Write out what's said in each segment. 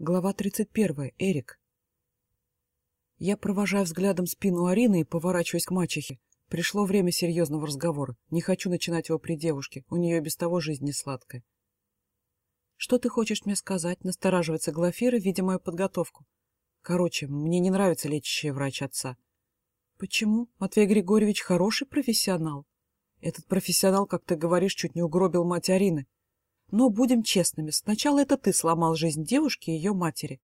Глава 31. Эрик. Я провожаю взглядом спину Арины и поворачиваюсь к мачехе. Пришло время серьезного разговора. Не хочу начинать его при девушке. У нее без того жизнь не сладкая. «Что ты хочешь мне сказать?» — настораживается Глафира, видя мою подготовку. «Короче, мне не нравится лечащий врач отца». «Почему? Матвей Григорьевич хороший профессионал». «Этот профессионал, как ты говоришь, чуть не угробил мать Арины. Но будем честными, сначала это ты сломал жизнь девушки и ее матери.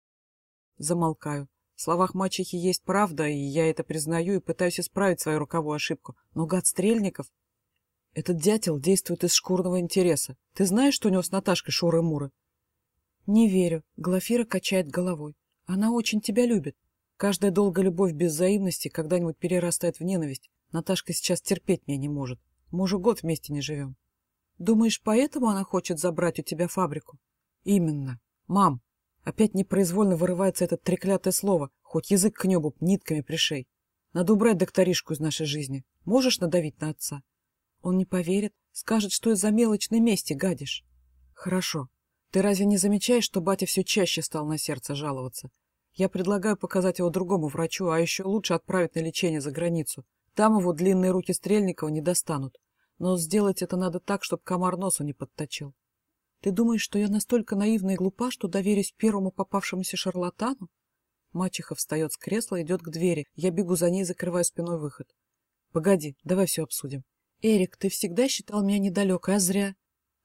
Замолкаю. В словах мачехи есть правда, и я это признаю и пытаюсь исправить свою руковую ошибку. Но гад Стрельников... Этот дятел действует из шкурного интереса. Ты знаешь, что у него с Наташкой шуры-муры? Не верю. Глафира качает головой. Она очень тебя любит. Каждая долгая любовь без взаимности когда-нибудь перерастает в ненависть. Наташка сейчас терпеть меня не может. Мы уже год вместе не живем. Думаешь, поэтому она хочет забрать у тебя фабрику? Именно. Мам, опять непроизвольно вырывается это треклятое слово, хоть язык к небу нитками пришей. Надо убрать докторишку из нашей жизни. Можешь надавить на отца? Он не поверит, скажет, что из-за мелочной мести гадишь. Хорошо. Ты разве не замечаешь, что батя все чаще стал на сердце жаловаться? Я предлагаю показать его другому врачу, а еще лучше отправить на лечение за границу. Там его длинные руки Стрельникова не достанут. Но сделать это надо так, чтобы комар носу не подточил. Ты думаешь, что я настолько наивна и глупа, что доверюсь первому попавшемуся шарлатану? Мачеха встает с кресла, идет к двери. Я бегу за ней, закрываю спиной выход. Погоди, давай все обсудим. Эрик, ты всегда считал меня недалекой, а зря.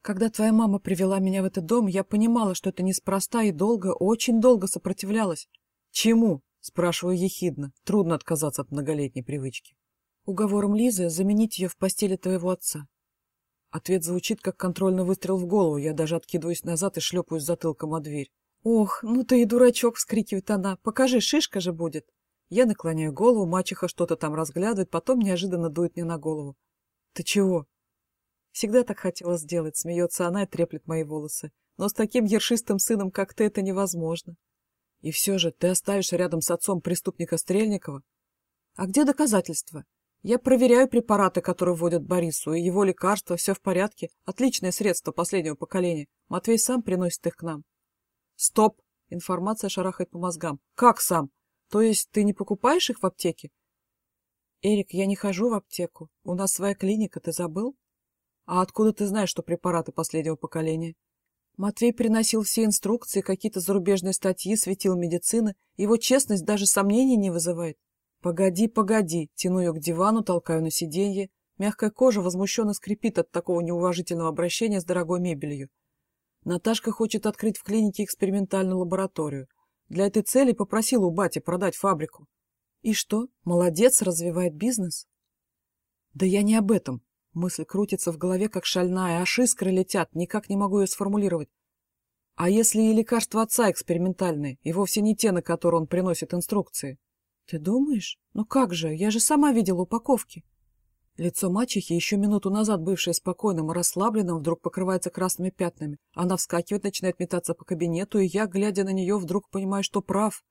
Когда твоя мама привела меня в этот дом, я понимала, что это неспроста и долго, очень долго сопротивлялась. Чему? Спрашиваю ехидно. Трудно отказаться от многолетней привычки. Уговором Лизы заменить ее в постели твоего отца. Ответ звучит, как контрольный выстрел в голову. Я даже откидываюсь назад и шлепаюсь затылком о дверь. «Ох, ну ты и дурачок!» — вскрикивает она. «Покажи, шишка же будет!» Я наклоняю голову, мачеха что-то там разглядывает, потом неожиданно дует мне на голову. «Ты чего?» Всегда так хотела сделать, смеется она и треплет мои волосы. Но с таким ершистым сыном, как ты, это невозможно. И все же ты оставишь рядом с отцом преступника Стрельникова? А где доказательства? Я проверяю препараты, которые вводят Борису, и его лекарства, все в порядке. Отличное средство последнего поколения. Матвей сам приносит их к нам. Стоп! Информация шарахает по мозгам. Как сам? То есть ты не покупаешь их в аптеке? Эрик, я не хожу в аптеку. У нас своя клиника, ты забыл? А откуда ты знаешь, что препараты последнего поколения? Матвей приносил все инструкции, какие-то зарубежные статьи, светил медицины. Его честность даже сомнений не вызывает. «Погоди, погоди!» Тяну ее к дивану, толкаю на сиденье. Мягкая кожа возмущенно скрипит от такого неуважительного обращения с дорогой мебелью. Наташка хочет открыть в клинике экспериментальную лабораторию. Для этой цели попросила у бати продать фабрику. И что, молодец, развивает бизнес? Да я не об этом. Мысль крутится в голове, как шальная, аж искры летят, никак не могу ее сформулировать. А если и лекарства отца экспериментальные, и вовсе не те, на которые он приносит инструкции? «Ты думаешь? Ну как же, я же сама видела упаковки». Лицо мачехи, еще минуту назад бывшее спокойным и расслабленным, вдруг покрывается красными пятнами. Она вскакивает, начинает метаться по кабинету, и я, глядя на нее, вдруг понимаю, что прав.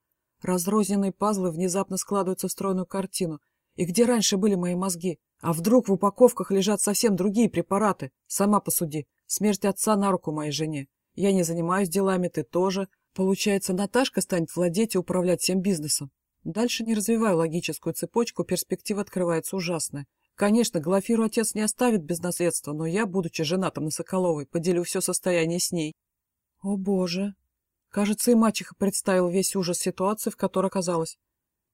Разрозненные пазлы внезапно складываются в стройную картину. И где раньше были мои мозги? А вдруг в упаковках лежат совсем другие препараты? Сама посуди. Смерть отца на руку моей жене. Я не занимаюсь делами, ты тоже. Получается, Наташка станет владеть и управлять всем бизнесом. Дальше не развиваю логическую цепочку, перспектива открывается ужасная. Конечно, Глафиру отец не оставит без наследства, но я, будучи женатым на Соколовой, поделю все состояние с ней. О, боже! Кажется, и мачеха представил весь ужас ситуации, в которой оказалась.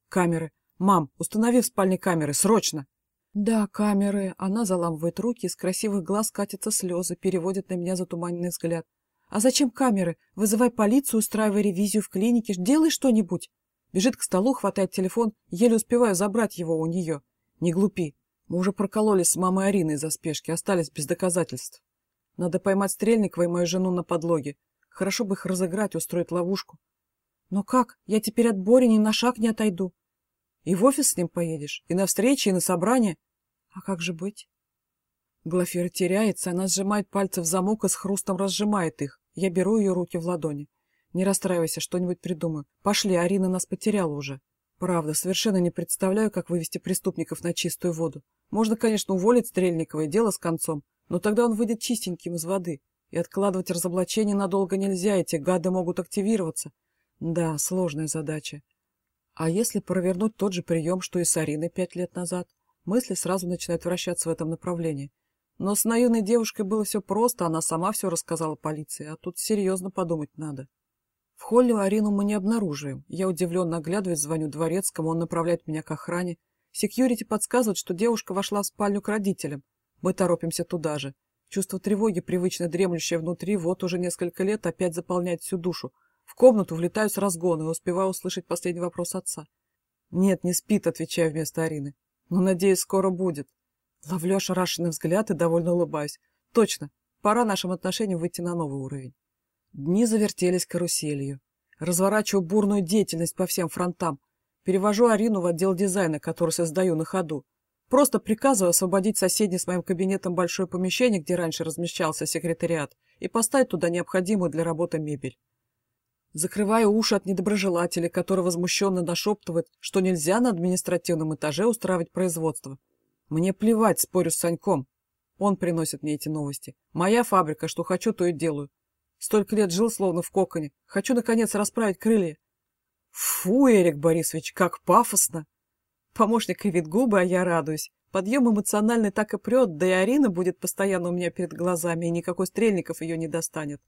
Камеры. Мам, установи в спальне камеры, срочно! Да, камеры. Она заламывает руки, из красивых глаз катятся слезы, переводит на меня затуманенный взгляд. А зачем камеры? Вызывай полицию, устраивай ревизию в клинике, делай что-нибудь. Бежит к столу, хватает телефон, еле успеваю забрать его у нее. Не глупи. Мы уже прокололись с мамой Ариной из-за спешки, остались без доказательств. Надо поймать Стрельникова и мою жену на подлоге. Хорошо бы их разыграть, устроить ловушку. Но как? Я теперь от Бори ни на шаг не отойду. И в офис с ним поедешь, и на встречи, и на собрание. А как же быть? Глафира теряется, она сжимает пальцы в замок и с хрустом разжимает их. Я беру ее руки в ладони. Не расстраивайся, что-нибудь придумаю. Пошли, Арина нас потеряла уже. Правда, совершенно не представляю, как вывести преступников на чистую воду. Можно, конечно, уволить Стрельникова и дело с концом, но тогда он выйдет чистеньким из воды. И откладывать разоблачение надолго нельзя, эти гады могут активироваться. Да, сложная задача. А если провернуть тот же прием, что и с Ариной пять лет назад? Мысли сразу начинают вращаться в этом направлении. Но с наивной девушкой было все просто, она сама все рассказала полиции, а тут серьезно подумать надо. В холле Арину мы не обнаруживаем. Я удивленно оглядываюсь, звоню дворецкому, он направляет меня к охране. Секьюрити подсказывает, что девушка вошла в спальню к родителям. Мы торопимся туда же. Чувство тревоги, привычно дремлющее внутри, вот уже несколько лет опять заполняет всю душу. В комнату влетаю с разгона и успеваю услышать последний вопрос отца. «Нет, не спит», — отвечаю вместо Арины. «Но, надеюсь, скоро будет». Ловлю ошарашенный взгляд и довольно улыбаюсь. «Точно, пора нашим отношениям выйти на новый уровень». Дни завертелись каруселью. Разворачиваю бурную деятельность по всем фронтам. Перевожу Арину в отдел дизайна, который создаю на ходу. Просто приказываю освободить соседний с моим кабинетом большое помещение, где раньше размещался секретариат, и поставить туда необходимую для работы мебель. Закрываю уши от недоброжелателей, которые возмущенно нашептывают, что нельзя на административном этаже устраивать производство. Мне плевать, спорю с Саньком. Он приносит мне эти новости. Моя фабрика, что хочу, то и делаю. Столько лет жил словно в коконе. Хочу, наконец, расправить крылья. Фу, Эрик Борисович, как пафосно! Помощник кривит губы, а я радуюсь. Подъем эмоциональный так и прет, да и Арина будет постоянно у меня перед глазами, и никакой Стрельников ее не достанет.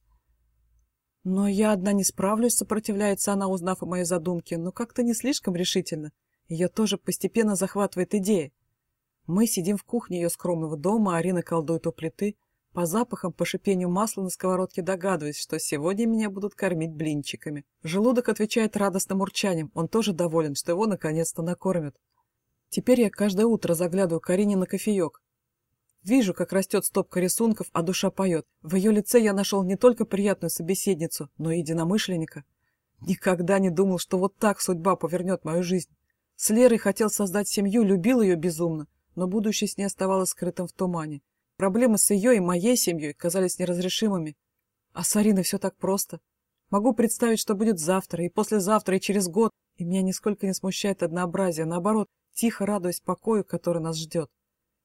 Но я одна не справлюсь, сопротивляется она, узнав о моей задумке, но как-то не слишком решительно. Ее тоже постепенно захватывает идея. Мы сидим в кухне ее скромного дома, а Арина колдует у плиты. По запахам, по шипению масла на сковородке догадываюсь, что сегодня меня будут кормить блинчиками. Желудок отвечает радостным урчанием, он тоже доволен, что его наконец-то накормят. Теперь я каждое утро заглядываю к Арине на кофеек. Вижу, как растет стопка рисунков, а душа поет. В ее лице я нашел не только приятную собеседницу, но и единомышленника. Никогда не думал, что вот так судьба повернет мою жизнь. С Лерой хотел создать семью, любил ее безумно, но будущее с ней оставалось скрытым в тумане. Проблемы с ее и моей семьей казались неразрешимыми. А с Ариной все так просто. Могу представить, что будет завтра, и послезавтра, и через год, и меня нисколько не смущает однообразие, наоборот, тихо радуясь покою, который нас ждет.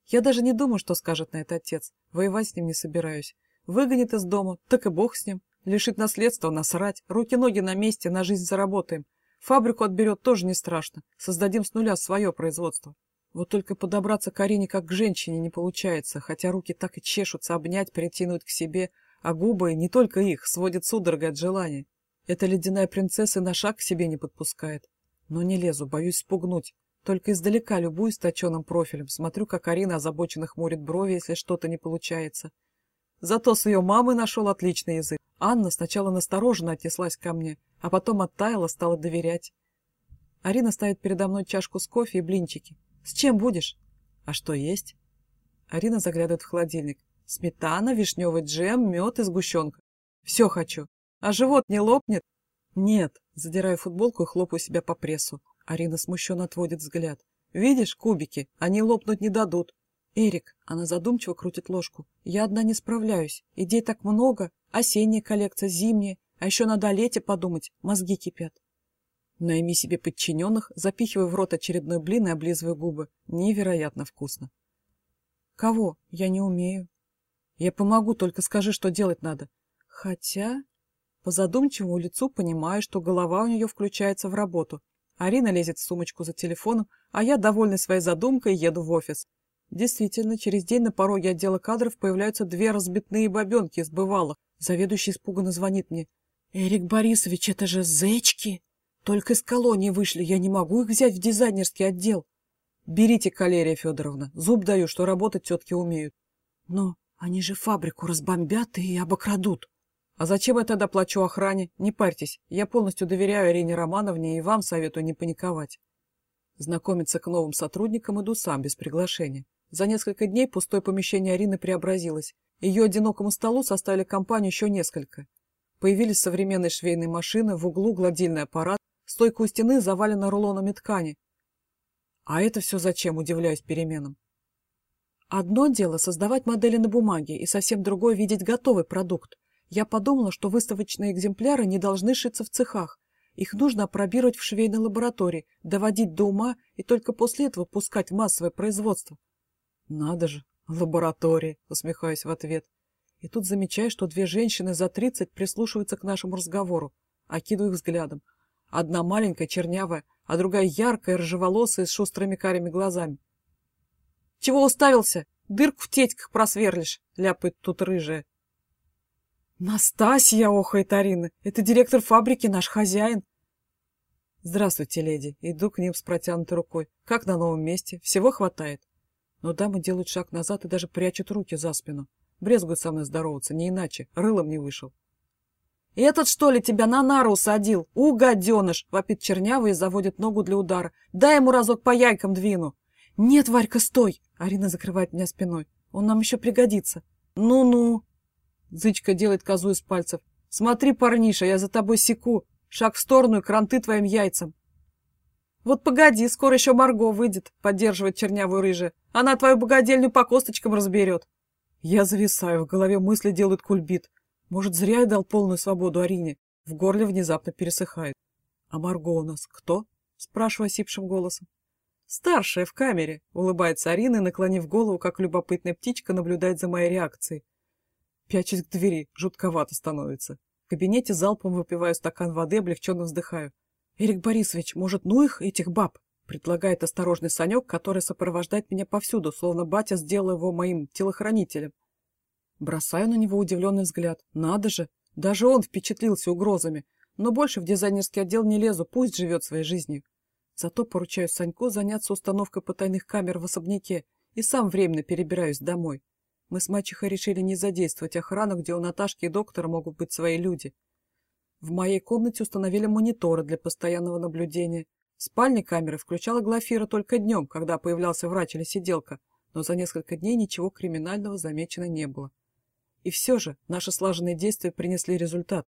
Я даже не думаю, что скажет на это отец. Воевать с ним не собираюсь. Выгонит из дома, так и бог с ним. Лишит наследства, насрать. Руки-ноги на месте, на жизнь заработаем. Фабрику отберет тоже не страшно. Создадим с нуля свое производство. Вот только подобраться к Арине как к женщине не получается, хотя руки так и чешутся обнять, притянуть к себе, а губы, не только их, сводят судорогой от желания. Эта ледяная принцесса на шаг к себе не подпускает. Но не лезу, боюсь спугнуть. Только издалека любуюсь точеным профилем, смотрю, как Арина озабоченно хмурит брови, если что-то не получается. Зато с ее мамой нашел отличный язык. Анна сначала настороженно отнеслась ко мне, а потом оттаяла, стала доверять. Арина ставит передо мной чашку с кофе и блинчики. «С чем будешь?» «А что есть?» Арина заглядывает в холодильник. «Сметана, вишневый джем, мед и сгущенка. Все хочу. А живот не лопнет?» «Нет». Задираю футболку и хлопаю себя по прессу. Арина смущенно отводит взгляд. «Видишь, кубики, они лопнуть не дадут». «Эрик», она задумчиво крутит ложку, «я одна не справляюсь. Идей так много. Осенняя коллекция, зимняя. А еще надо о лете подумать. Мозги кипят». Найми себе подчиненных, запихиваю в рот очередной блин и облизываю губы. Невероятно вкусно. «Кого? Я не умею». «Я помогу, только скажи, что делать надо». «Хотя...» По задумчивому лицу понимаю, что голова у нее включается в работу. Арина лезет в сумочку за телефоном, а я, довольный своей задумкой, еду в офис. Действительно, через день на пороге отдела кадров появляются две разбитные бабенки из бывалых. Заведующий испуганно звонит мне. «Эрик Борисович, это же зечки! Только из колонии вышли, я не могу их взять в дизайнерский отдел». «Берите, Калерия Федоровна, зуб даю, что работать тетки умеют». «Но они же фабрику разбомбят и обокрадут». А зачем я тогда плачу охране? Не парьтесь, я полностью доверяю Ирине Романовне и вам советую не паниковать. Знакомиться к новым сотрудникам иду сам, без приглашения. За несколько дней пустое помещение Арины преобразилось. Ее одинокому столу составили компанию еще несколько. Появились современные швейные машины, в углу гладильный аппарат, стойка у стены завалена рулонами ткани. А это все зачем, удивляюсь переменам? Одно дело создавать модели на бумаге, и совсем другое видеть готовый продукт. Я подумала, что выставочные экземпляры не должны шиться в цехах. Их нужно опробировать в швейной лаборатории, доводить до ума и только после этого пускать в массовое производство. Надо же, лаборатория, усмехаюсь в ответ. И тут замечаю, что две женщины за тридцать прислушиваются к нашему разговору. Окидываю их взглядом. Одна маленькая, чернявая, а другая яркая, рыжеволосая, с шустрыми карими глазами. «Чего уставился? Дырку в тетьках просверлишь!» — ляпает тут рыжая. «Настасья!» — охает Арина. «Это директор фабрики, наш хозяин!» «Здравствуйте, леди!» Иду к ним с протянутой рукой. «Как на новом месте? Всего хватает?» Но дамы делают шаг назад и даже прячут руки за спину. Брезгуют со мной здороваться, не иначе. Рылом не вышел. «Этот, что ли, тебя на нару усадил? У, гаденыш!» — вопит чернявый и заводит ногу для удара. «Дай ему разок по яйкам двину!» «Нет, Варька, стой!» — Арина закрывает меня спиной. «Он нам еще пригодится!» «Ну-ну!» Зычка делает козу из пальцев. «Смотри, парниша, я за тобой секу. Шаг в сторону и кранты твоим яйцам». «Вот погоди, скоро еще Марго выйдет», — поддерживает чернявую рыжая. «Она твою богадельню по косточкам разберет». Я зависаю, в голове мысли делают кульбит. Может, зря я дал полную свободу Арине. В горле внезапно пересыхает. «А Марго у нас кто?» — спрашиваю осипшим голосом. «Старшая в камере», — улыбается Арина и, наклонив голову, как любопытная птичка, наблюдает за моей реакцией. Пячусь к двери, жутковато становится. В кабинете залпом выпиваю стакан воды, облегченно вздыхаю. «Эрик Борисович, может, ну их, этих баб?» предлагает осторожный Санек, который сопровождает меня повсюду, словно батя сделал его моим телохранителем. Бросаю на него удивленный взгляд. Надо же, даже он впечатлился угрозами. Но больше в дизайнерский отдел не лезу, пусть живет своей жизнью. Зато поручаю Саньку заняться установкой потайных камер в особняке и сам временно перебираюсь домой. Мы с мачехой решили не задействовать охрану, где у Наташки и доктора могут быть свои люди. В моей комнате установили мониторы для постоянного наблюдения. В спальне камеры включала Глафира только днем, когда появлялся врач или сиделка, но за несколько дней ничего криминального замечено не было. И все же наши слаженные действия принесли результат.